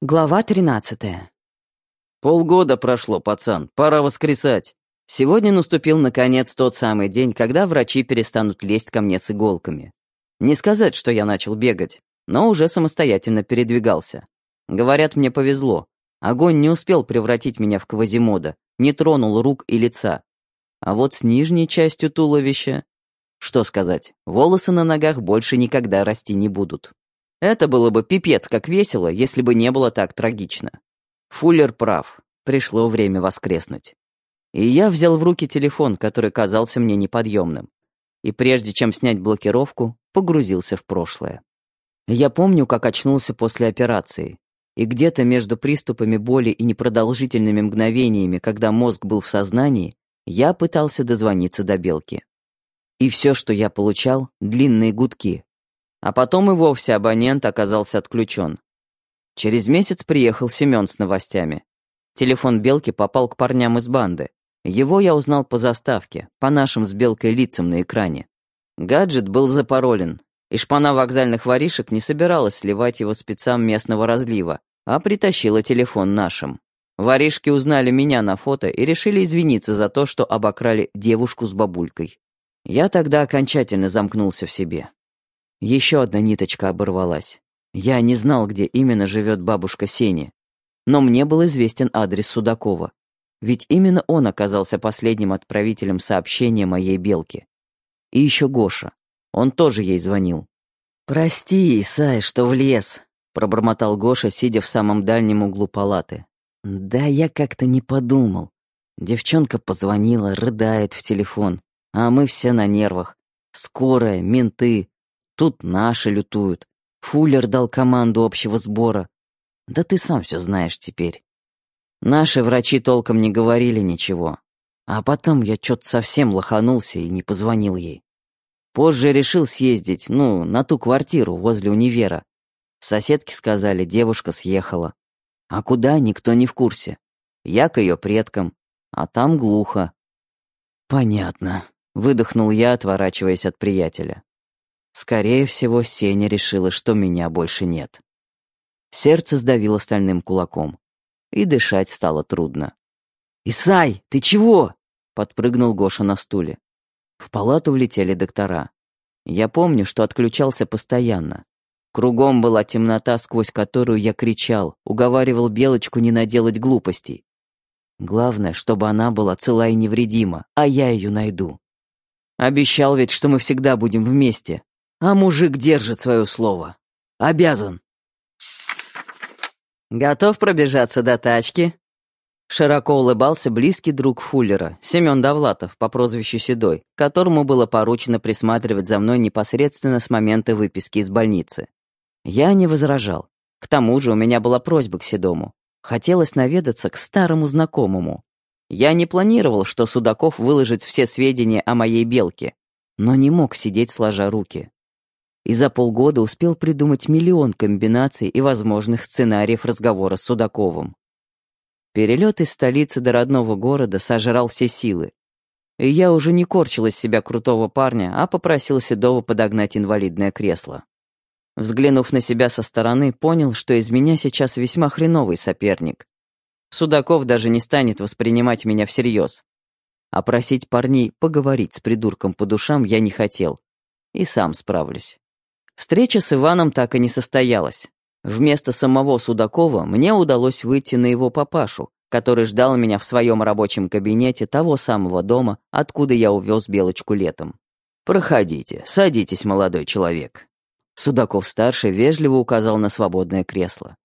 Глава 13. Полгода прошло, пацан, пора воскресать. Сегодня наступил, наконец, тот самый день, когда врачи перестанут лезть ко мне с иголками. Не сказать, что я начал бегать, но уже самостоятельно передвигался. Говорят, мне повезло. Огонь не успел превратить меня в квазимода, не тронул рук и лица. А вот с нижней частью туловища... Что сказать, волосы на ногах больше никогда расти не будут. Это было бы пипец как весело, если бы не было так трагично. Фуллер прав. Пришло время воскреснуть. И я взял в руки телефон, который казался мне неподъемным. И прежде чем снять блокировку, погрузился в прошлое. Я помню, как очнулся после операции. И где-то между приступами боли и непродолжительными мгновениями, когда мозг был в сознании, я пытался дозвониться до белки. И все, что я получал — длинные гудки, а потом и вовсе абонент оказался отключен. Через месяц приехал Семен с новостями. Телефон Белки попал к парням из банды. Его я узнал по заставке, по нашим с Белкой лицам на экране. Гаджет был запаролен, и шпана вокзальных воришек не собиралась сливать его спецам местного разлива, а притащила телефон нашим. Воришки узнали меня на фото и решили извиниться за то, что обокрали девушку с бабулькой. Я тогда окончательно замкнулся в себе. Еще одна ниточка оборвалась. Я не знал, где именно живет бабушка Сени, но мне был известен адрес Судакова. Ведь именно он оказался последним отправителем сообщения моей белки. И еще Гоша. Он тоже ей звонил. «Прости, Исай, что влез», — пробормотал Гоша, сидя в самом дальнем углу палаты. «Да я как-то не подумал. Девчонка позвонила, рыдает в телефон, а мы все на нервах. Скорая, менты, Тут наши лютуют. Фуллер дал команду общего сбора. Да ты сам все знаешь теперь. Наши врачи толком не говорили ничего. А потом я что-то совсем лоханулся и не позвонил ей. Позже решил съездить, ну, на ту квартиру возле универа. Соседки сказали, девушка съехала. А куда, никто не в курсе. Я к ее предкам, а там глухо. Понятно, выдохнул я, отворачиваясь от приятеля. Скорее всего, Сеня решила, что меня больше нет. Сердце сдавило стальным кулаком, и дышать стало трудно. «Исай, ты чего?» — подпрыгнул Гоша на стуле. В палату влетели доктора. Я помню, что отключался постоянно. Кругом была темнота, сквозь которую я кричал, уговаривал Белочку не наделать глупостей. Главное, чтобы она была цела и невредима, а я ее найду. Обещал ведь, что мы всегда будем вместе. А мужик держит свое слово. Обязан. Готов пробежаться до тачки? Широко улыбался близкий друг Фуллера, Семен Довлатов, по прозвищу Седой, которому было поручено присматривать за мной непосредственно с момента выписки из больницы. Я не возражал. К тому же у меня была просьба к Седому. Хотелось наведаться к старому знакомому. Я не планировал, что Судаков выложит все сведения о моей белке, но не мог сидеть сложа руки и за полгода успел придумать миллион комбинаций и возможных сценариев разговора с Судаковым. Перелет из столицы до родного города сожрал все силы. И я уже не корчил из себя крутого парня, а попросил Седова подогнать инвалидное кресло. Взглянув на себя со стороны, понял, что из меня сейчас весьма хреновый соперник. Судаков даже не станет воспринимать меня всерьез. А просить парней поговорить с придурком по душам я не хотел. И сам справлюсь. Встреча с Иваном так и не состоялась. Вместо самого Судакова мне удалось выйти на его папашу, который ждал меня в своем рабочем кабинете того самого дома, откуда я увез Белочку летом. «Проходите, садитесь, молодой человек». Судаков-старший вежливо указал на свободное кресло.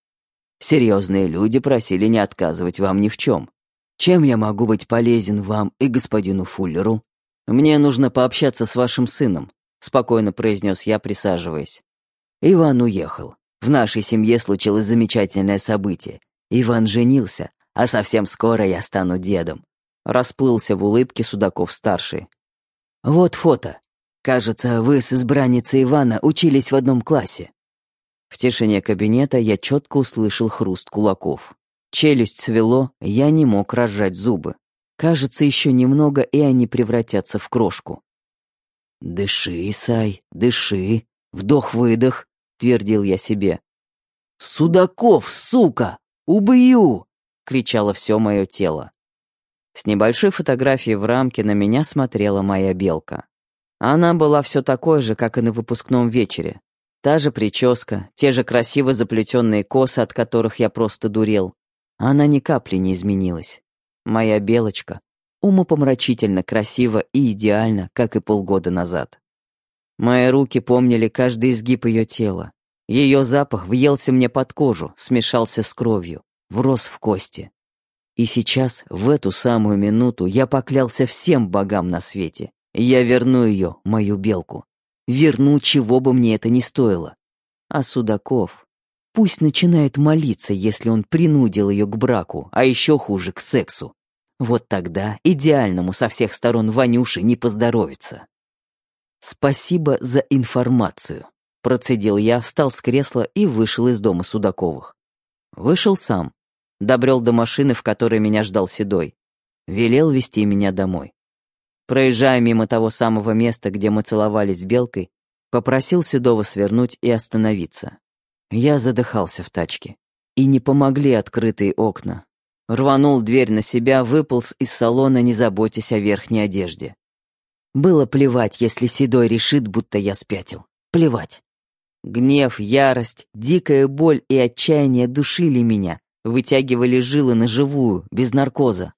«Серьезные люди просили не отказывать вам ни в чем. Чем я могу быть полезен вам и господину Фуллеру? Мне нужно пообщаться с вашим сыном спокойно произнес я, присаживаясь. Иван уехал. В нашей семье случилось замечательное событие. Иван женился, а совсем скоро я стану дедом. Расплылся в улыбке Судаков-старший. Вот фото. Кажется, вы с избранницей Ивана учились в одном классе. В тишине кабинета я четко услышал хруст кулаков. Челюсть свело, я не мог разжать зубы. Кажется, еще немного, и они превратятся в крошку. «Дыши, Исай, дыши, вдох-выдох», — твердил я себе. «Судаков, сука! Убью!» — кричало все мое тело. С небольшой фотографией в рамке на меня смотрела моя белка. Она была все такой же, как и на выпускном вечере. Та же прическа, те же красиво заплетенные косы, от которых я просто дурел. Она ни капли не изменилась. Моя белочка умопомрачительно красива и идеально, как и полгода назад. Мои руки помнили каждый изгиб ее тела. Ее запах въелся мне под кожу, смешался с кровью, врос в кости. И сейчас, в эту самую минуту, я поклялся всем богам на свете. Я верну ее, мою белку. Верну, чего бы мне это ни стоило. А Судаков... Пусть начинает молиться, если он принудил ее к браку, а еще хуже, к сексу. Вот тогда идеальному со всех сторон Ванюше не поздоровится. «Спасибо за информацию», — процедил я, встал с кресла и вышел из дома Судаковых. Вышел сам. Добрел до машины, в которой меня ждал Седой. Велел вести меня домой. Проезжая мимо того самого места, где мы целовались с Белкой, попросил Седова свернуть и остановиться. Я задыхался в тачке. И не помогли открытые окна. Рванул дверь на себя, выполз из салона, не заботясь о верхней одежде. Было плевать, если Седой решит, будто я спятил. Плевать. Гнев, ярость, дикая боль и отчаяние душили меня, вытягивали жилы на живую, без наркоза.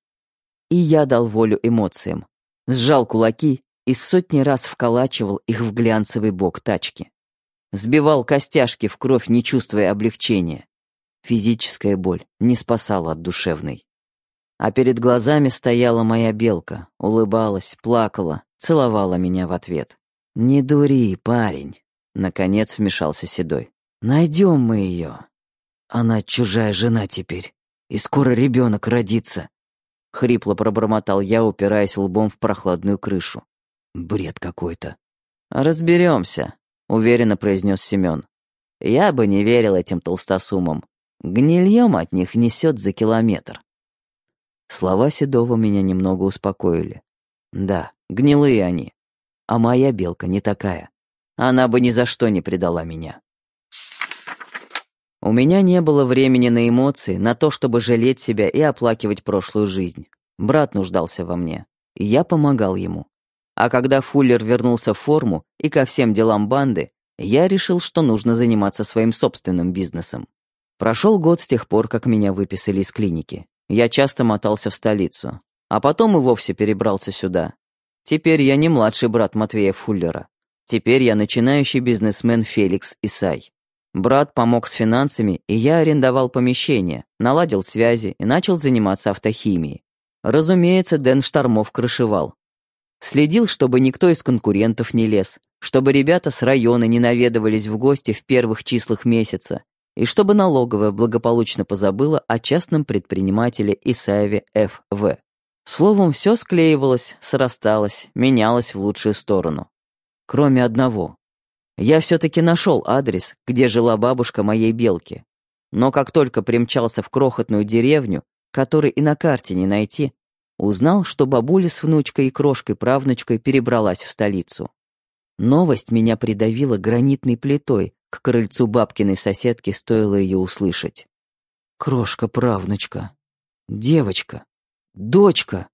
И я дал волю эмоциям сжал кулаки и сотни раз вколачивал их в глянцевый бок тачки. Сбивал костяшки в кровь, не чувствуя облегчения. Физическая боль не спасала от душевной. А перед глазами стояла моя белка, улыбалась, плакала, целовала меня в ответ. «Не дури, парень», — наконец вмешался Седой. «Найдем мы ее. Она чужая жена теперь, и скоро ребенок родится. Хрипло пробормотал я, упираясь лбом в прохладную крышу. Бред какой-то. Разберемся, уверенно произнес Семен. Я бы не верил этим толстосумам. Гнильем от них несет за километр. Слова Седова меня немного успокоили. Да, гнилые они. А моя белка не такая. Она бы ни за что не предала меня. У меня не было времени на эмоции, на то, чтобы жалеть себя и оплакивать прошлую жизнь. Брат нуждался во мне, и я помогал ему. А когда Фуллер вернулся в форму и ко всем делам банды, я решил, что нужно заниматься своим собственным бизнесом. Прошел год с тех пор, как меня выписали из клиники. Я часто мотался в столицу, а потом и вовсе перебрался сюда. Теперь я не младший брат Матвея Фуллера. Теперь я начинающий бизнесмен Феликс Исай. Брат помог с финансами, и я арендовал помещение, наладил связи и начал заниматься автохимией. Разумеется, Дэн Штормов крышевал. Следил, чтобы никто из конкурентов не лез, чтобы ребята с района не наведывались в гости в первых числах месяца, и чтобы налоговая благополучно позабыла о частном предпринимателе Исаеве Ф.В. Словом, все склеивалось, срасталось, менялось в лучшую сторону. Кроме одного. Я все-таки нашел адрес, где жила бабушка моей белки. Но как только примчался в крохотную деревню, которой и на карте не найти, узнал, что бабуля с внучкой и крошкой-правнучкой перебралась в столицу. Новость меня придавила гранитной плитой, крыльцу бабкиной соседки стоило ее услышать. Крошка-правнучка, девочка, дочка.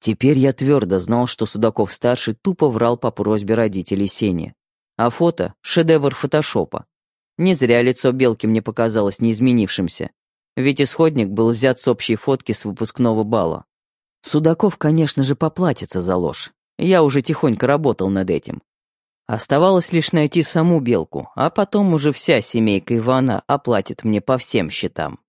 Теперь я твердо знал, что Судаков-старший тупо врал по просьбе родителей Сени. А фото — шедевр фотошопа. Не зря лицо Белки мне показалось неизменившимся, ведь исходник был взят с общей фотки с выпускного бала. Судаков, конечно же, поплатится за ложь. Я уже тихонько работал над этим. Оставалось лишь найти саму Белку, а потом уже вся семейка Ивана оплатит мне по всем счетам.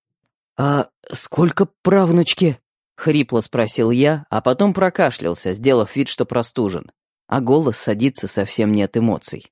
«А сколько правнучки?» — хрипло спросил я, а потом прокашлялся, сделав вид, что простужен. А голос садится совсем нет эмоций.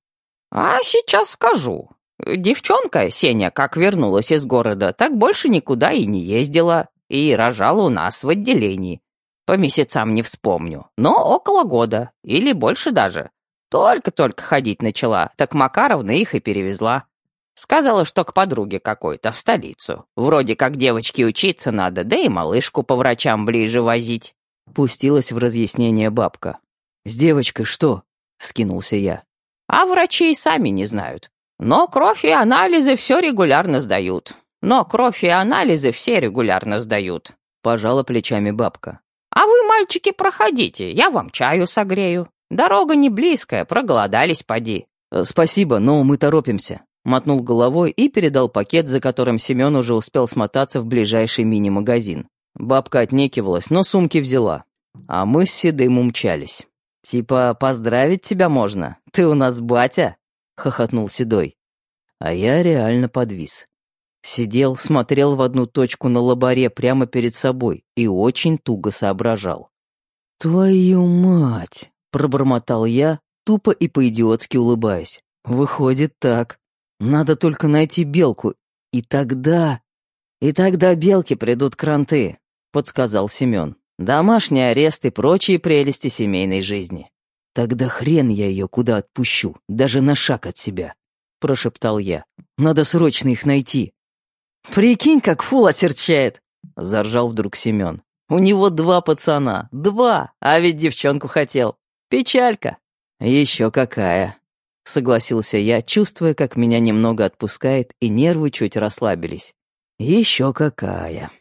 «А сейчас скажу. Девчонка, Сеня, как вернулась из города, так больше никуда и не ездила, и рожала у нас в отделении. По месяцам не вспомню, но около года, или больше даже. Только-только ходить начала, так Макаровна их и перевезла. Сказала, что к подруге какой-то в столицу. Вроде как девочке учиться надо, да и малышку по врачам ближе возить. Пустилась в разъяснение бабка. «С девочкой что?» — вскинулся я. А врачи и сами не знают. Но кровь и анализы все регулярно сдают. Но кровь и анализы все регулярно сдают. Пожала плечами бабка. А вы, мальчики, проходите, я вам чаю согрею. Дорога не близкая, проголодались, поди. «Э, «Спасибо, но мы торопимся», — мотнул головой и передал пакет, за которым Семен уже успел смотаться в ближайший мини-магазин. Бабка отнекивалась, но сумки взяла. А мы с Седым умчались. «Типа, поздравить тебя можно? Ты у нас батя?» — хохотнул Седой. А я реально подвис. Сидел, смотрел в одну точку на лобаре прямо перед собой и очень туго соображал. «Твою мать!» — пробормотал я, тупо и по-идиотски улыбаясь. «Выходит так. Надо только найти белку, и тогда...» «И тогда белки придут кранты», — подсказал Семен. «Домашний арест и прочие прелести семейной жизни». «Тогда хрен я ее куда отпущу, даже на шаг от себя», — прошептал я. «Надо срочно их найти». «Прикинь, как фул осерчает!» — заржал вдруг Семен. «У него два пацана, два, а ведь девчонку хотел. Печалька». «Еще какая!» — согласился я, чувствуя, как меня немного отпускает, и нервы чуть расслабились. «Еще какая!»